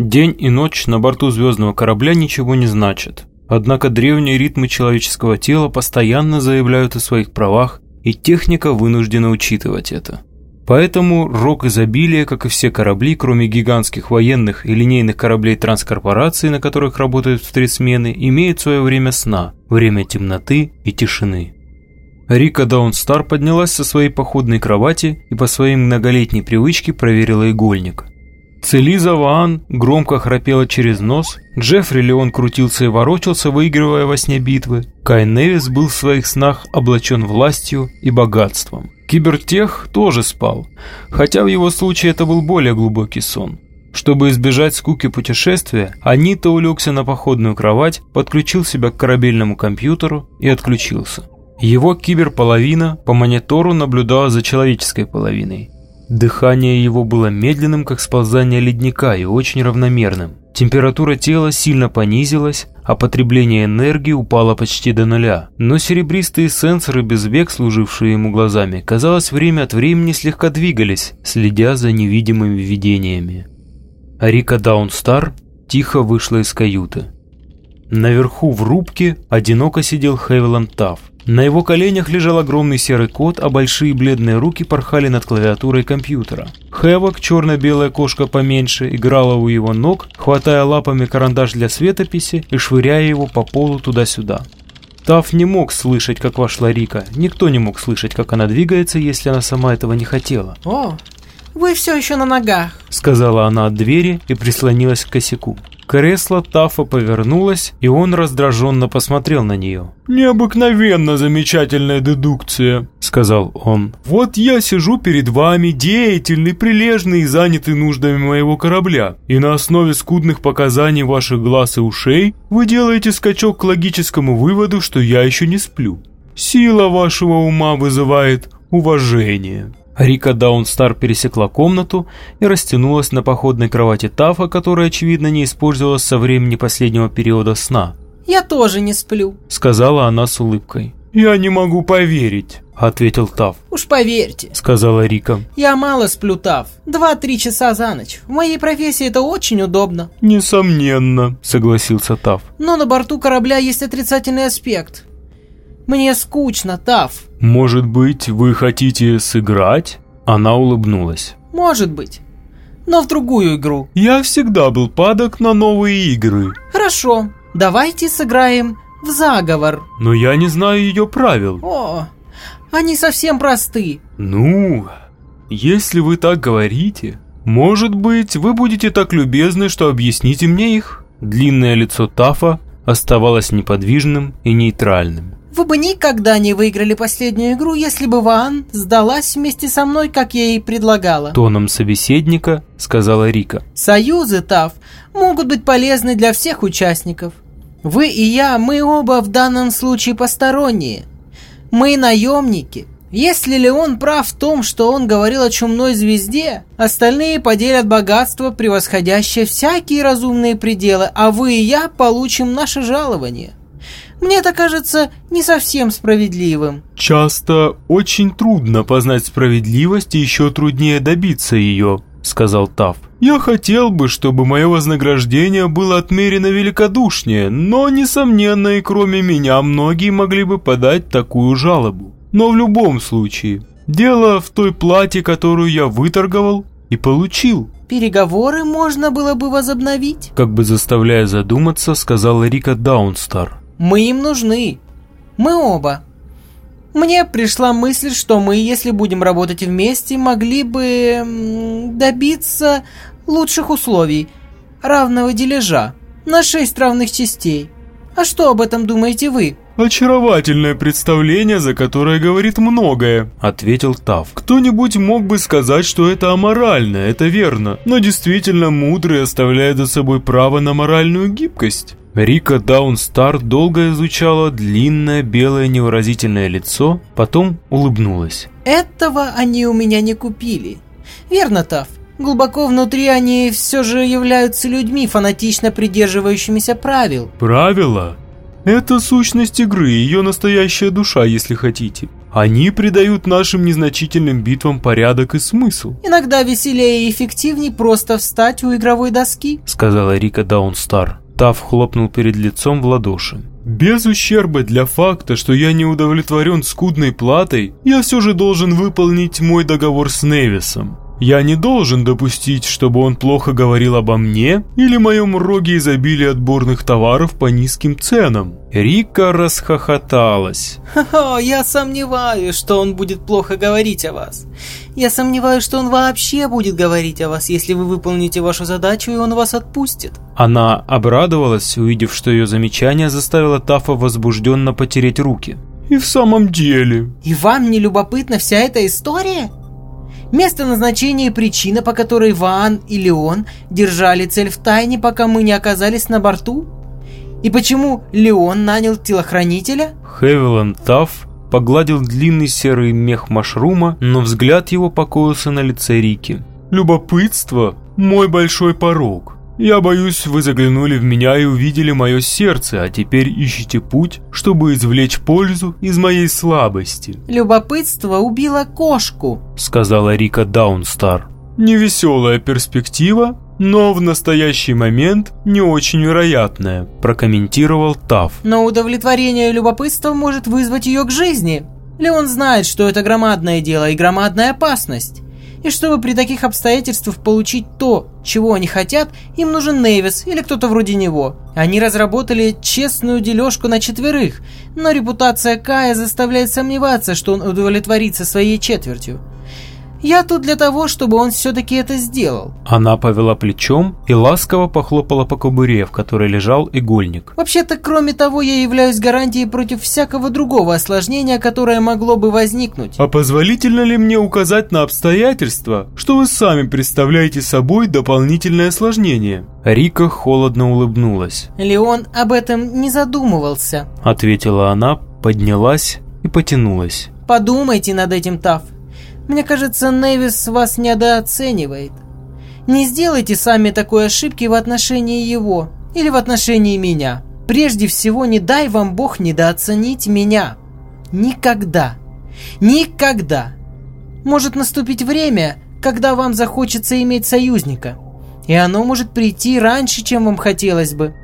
День и ночь на борту звездного корабля ничего не значат. Однако древние ритмы человеческого тела постоянно заявляют о своих правах, и техника вынуждена учитывать это. Поэтому рок изобилия, как и все корабли, кроме гигантских военных и линейных кораблей транскорпорации, на которых работают в три смены, имеет свое время сна, время темноты и тишины. Рика Даунстар поднялась со своей походной кровати и по своей многолетней привычке проверила игольник. Целиза Ваан громко храпела через нос, Джеффри Леон крутился и ворочался, выигрывая во сне битвы. Кай Невис был в своих снах облачен властью и богатством. Кибертех тоже спал, хотя в его случае это был более глубокий сон. Чтобы избежать скуки путешествия, Анита улегся на походную кровать, подключил себя к корабельному компьютеру и отключился. Его киберполовина по монитору наблюдала за человеческой половиной. Дыхание его было медленным, как сползание ледника, и очень равномерным. Температура тела сильно понизилась, а потребление энергии упало почти до нуля. Но серебристые сенсоры, без век служившие ему глазами, казалось, время от времени слегка двигались, следя за невидимыми видениями. Рика Даунстар тихо вышла из каюты. Наверху в рубке одиноко сидел Хевиланд Тафф. На его коленях лежал огромный серый кот, а большие бледные руки порхали над клавиатурой компьютера. Хэвок, черно-белая кошка поменьше, играла у его ног, хватая лапами карандаш для светописи и швыряя его по полу туда-сюда. Таф не мог слышать, как вошла Рика. Никто не мог слышать, как она двигается, если она сама этого не хотела. «О, вы все еще на ногах», — сказала она от двери и прислонилась к косяку. Кресло Тафа повернулось, и он раздраженно посмотрел на нее. «Необыкновенно замечательная дедукция», — сказал он. «Вот я сижу перед вами, деятельный, прилежный и занятый нуждами моего корабля, и на основе скудных показаний ваших глаз и ушей вы делаете скачок к логическому выводу, что я еще не сплю. Сила вашего ума вызывает уважение». Рика Даунстар пересекла комнату и растянулась на походной кровати Тафа, которая, очевидно, не использовалась со времени последнего периода сна. «Я тоже не сплю», — сказала она с улыбкой. «Я не могу поверить», — ответил Таф. «Уж поверьте», — сказала Рика. «Я мало сплю, Таф. Два-три часа за ночь. В моей профессии это очень удобно». «Несомненно», — согласился Таф. «Но на борту корабля есть отрицательный аспект. Мне скучно, Таф». «Может быть, вы хотите сыграть?» Она улыбнулась. «Может быть. Но в другую игру». «Я всегда был падок на новые игры». «Хорошо. Давайте сыграем в заговор». «Но я не знаю ее правил». «О, они совсем просты». «Ну, если вы так говорите, может быть, вы будете так любезны, что объясните мне их?» Длинное лицо Тафа оставалось неподвижным и нейтральным. Вы бы никогда не выиграли последнюю игру, если бы Ван сдалась вместе со мной, как я ей предлагала. Тоном собеседника сказала Рика. Союзы, Тав, могут быть полезны для всех участников. Вы и я, мы оба в данном случае посторонние. Мы наемники. Если ли он прав в том, что он говорил о чумной звезде, остальные поделят богатство, превосходящее всякие разумные пределы, а вы и я получим наше жалование. Мне это кажется не совсем справедливым. Часто очень трудно познать справедливость и еще труднее добиться ее, сказал Тав. Я хотел бы, чтобы мое вознаграждение было отмерено великодушнее, но, несомненно, и кроме меня многие могли бы подать такую жалобу. Но в любом случае, дело в той плате, которую я выторговал и получил. Переговоры можно было бы возобновить. Как бы заставляя задуматься, сказала Рика Даунстар. Мы им нужны. Мы оба. Мне пришла мысль, что мы, если будем работать вместе, могли бы добиться лучших условий, равного дележа, на шесть равных частей. А что об этом думаете вы? «Очаровательное представление, за которое говорит многое», — ответил Тав. «Кто-нибудь мог бы сказать, что это аморально, это верно, но действительно мудрый оставляет за собой право на моральную гибкость». Рика Даунстар долго изучала длинное белое невыразительное лицо, потом улыбнулась. «Этого они у меня не купили. Верно, Тав? Глубоко внутри они все же являются людьми, фанатично придерживающимися правил». «Правила? Это сущность игры, ее настоящая душа, если хотите. Они придают нашим незначительным битвам порядок и смысл. Иногда веселее и эффективней просто встать у игровой доски, сказала Рика Даунстар. Тав хлопнул перед лицом в ладоши. Без ущерба для факта, что я не удовлетворен скудной платой, я все же должен выполнить мой договор с Невисом. Я не должен допустить, чтобы он плохо говорил обо мне или моем роге изобилия отборных товаров по низким ценам. Рика расхохоталась. Ха-ха, я сомневаюсь, что он будет плохо говорить о вас. Я сомневаюсь, что он вообще будет говорить о вас, если вы выполните вашу задачу и он вас отпустит. Она обрадовалась, увидев, что ее замечание заставило Тафа возбужденно потереть руки. И в самом деле... И вам не любопытна вся эта история? Место назначения и причина, по которой Ван и Леон держали цель в тайне, пока мы не оказались на борту? И почему Леон нанял телохранителя? Хевилан Тафф погладил длинный серый мех машрума, но взгляд его покоился на лице Рики. «Любопытство – мой большой порог. Я боюсь, вы заглянули в меня и увидели мое сердце, а теперь ищете путь, чтобы извлечь пользу из моей слабости. Любопытство убило кошку, сказала Рика Даунстар. Невеселая перспектива, но в настоящий момент не очень вероятная, прокомментировал Тав. Но удовлетворение любопытства может вызвать ее к жизни. Леон знает, что это громадное дело и громадная опасность. И чтобы при таких обстоятельствах получить то, чего они хотят, им нужен Нейвис или кто-то вроде него. Они разработали честную дележку на четверых, но репутация Кая заставляет сомневаться, что он удовлетворится своей четвертью. Я тут для того, чтобы он все-таки это сделал. Она повела плечом и ласково похлопала по кобуре, в которой лежал игольник. Вообще-то, кроме того, я являюсь гарантией против всякого другого осложнения, которое могло бы возникнуть. А позволительно ли мне указать на обстоятельства, что вы сами представляете собой дополнительное осложнение? Рика холодно улыбнулась. Леон об этом не задумывался. Ответила она, поднялась и потянулась. Подумайте над этим, Тав. Мне кажется, Невис вас недооценивает. Не сделайте сами такой ошибки в отношении его или в отношении меня. Прежде всего, не дай вам Бог недооценить меня. Никогда. Никогда. Может наступить время, когда вам захочется иметь союзника. И оно может прийти раньше, чем вам хотелось бы.